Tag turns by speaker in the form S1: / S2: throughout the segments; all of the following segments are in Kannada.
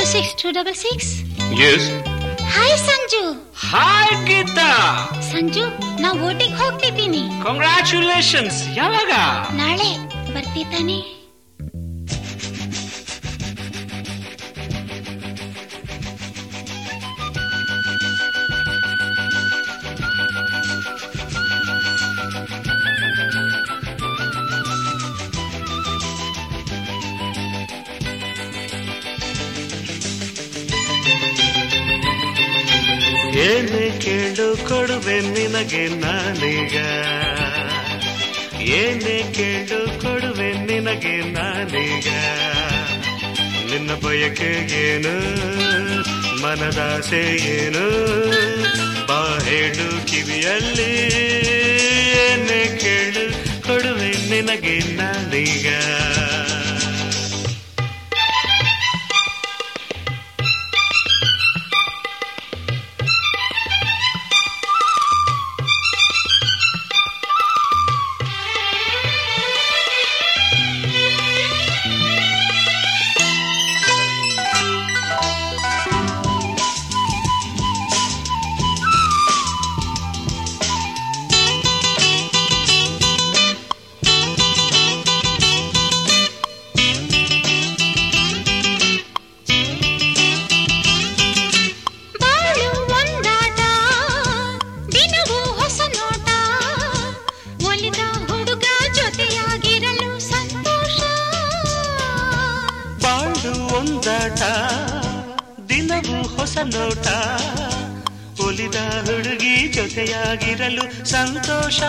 S1: Six two double six
S2: yes
S1: hi Sanju
S2: hi Geeta
S1: Sanju ನಾ ಓಟಿಗೆ ಹೋಗ್ತಿದ್ದೀನಿ.
S2: ಕಂಗ್ರ್ಯಾಚುಲೇಷನ್ಸ್ ಯಾವಾಗ?
S1: ನಾಳೆ ಬರ್ತಿದ್ದಾನೆ.
S2: ಏನೇ ಕೇಳು ಕೊಡುವೆ ನಿನಗೆ ನಾನೀಗ. ಏನೇ ಕೇಳು ಕೊಡುವೆ ನಿನಗೆ ನಾನೀಗ. ನಿನ್ನ ಬಯಕೆ ಏನು? ಮನದಾಸೆ ಏನು? ಬಾ ಹೇಳು ಕಿವಿಯಲ್ಲಿ. ಏನೇ ಕೇಳು ಕೊಡುವೆ ನಿನಗೆ ನಾನೀಗ.
S1: ನೋಟ ಒಲಿದ ಹುಡುಗಿ ಜೊತೆಯಾಗಿರಲು ಸಂತೋಷ.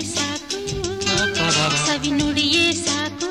S1: ಸಾಕು. ಸವಿ ನುಡಿಯೇ
S2: ಆಸೆ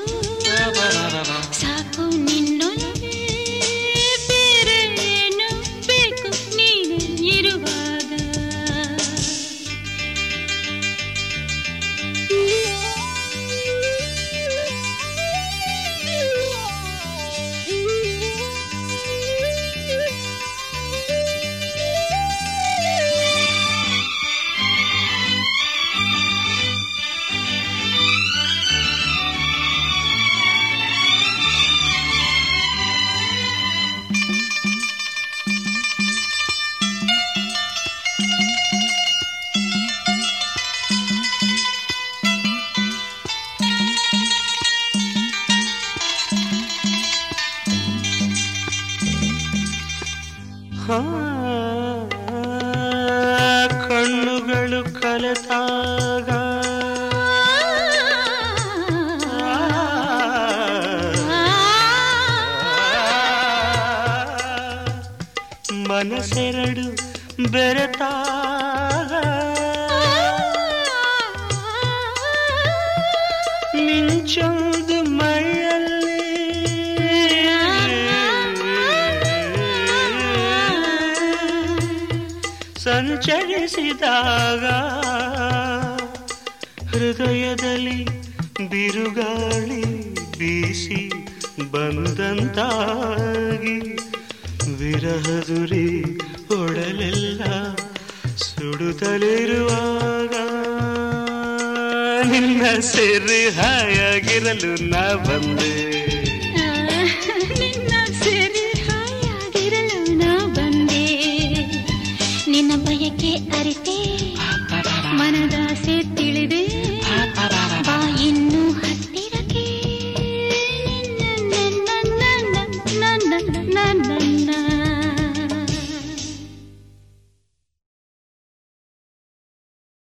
S2: ಕಣ್ಣುಗಳು ಕಲೆತಾಗ ಮನಸ್ಸೆರಡು ಬೆರೆತಾಗ ಸಂಚರಿಸಿದಾಗ ಹೃದಯದಲ್ಲಿ ಬಿರುಗಾಳಿ ಬೀಸಿ ಬಂದಂತಾಗಿ ವಿರಹದುರಿ ಒಡಲೆಲ್ಲ ಸುಡುತ್ತಲಿರುವಾಗ ನಿನ್ನ ಸೇರಿ ಹಾಯಾಗಿರಲು ನಾ ಬಂದೆ. ನಿನ್ನ ಬಯಕೆ ಅರಿತೆ? ಮನದಾಸೆ ತಿಳಿದೆ? ಬಾ ಇನ್ನು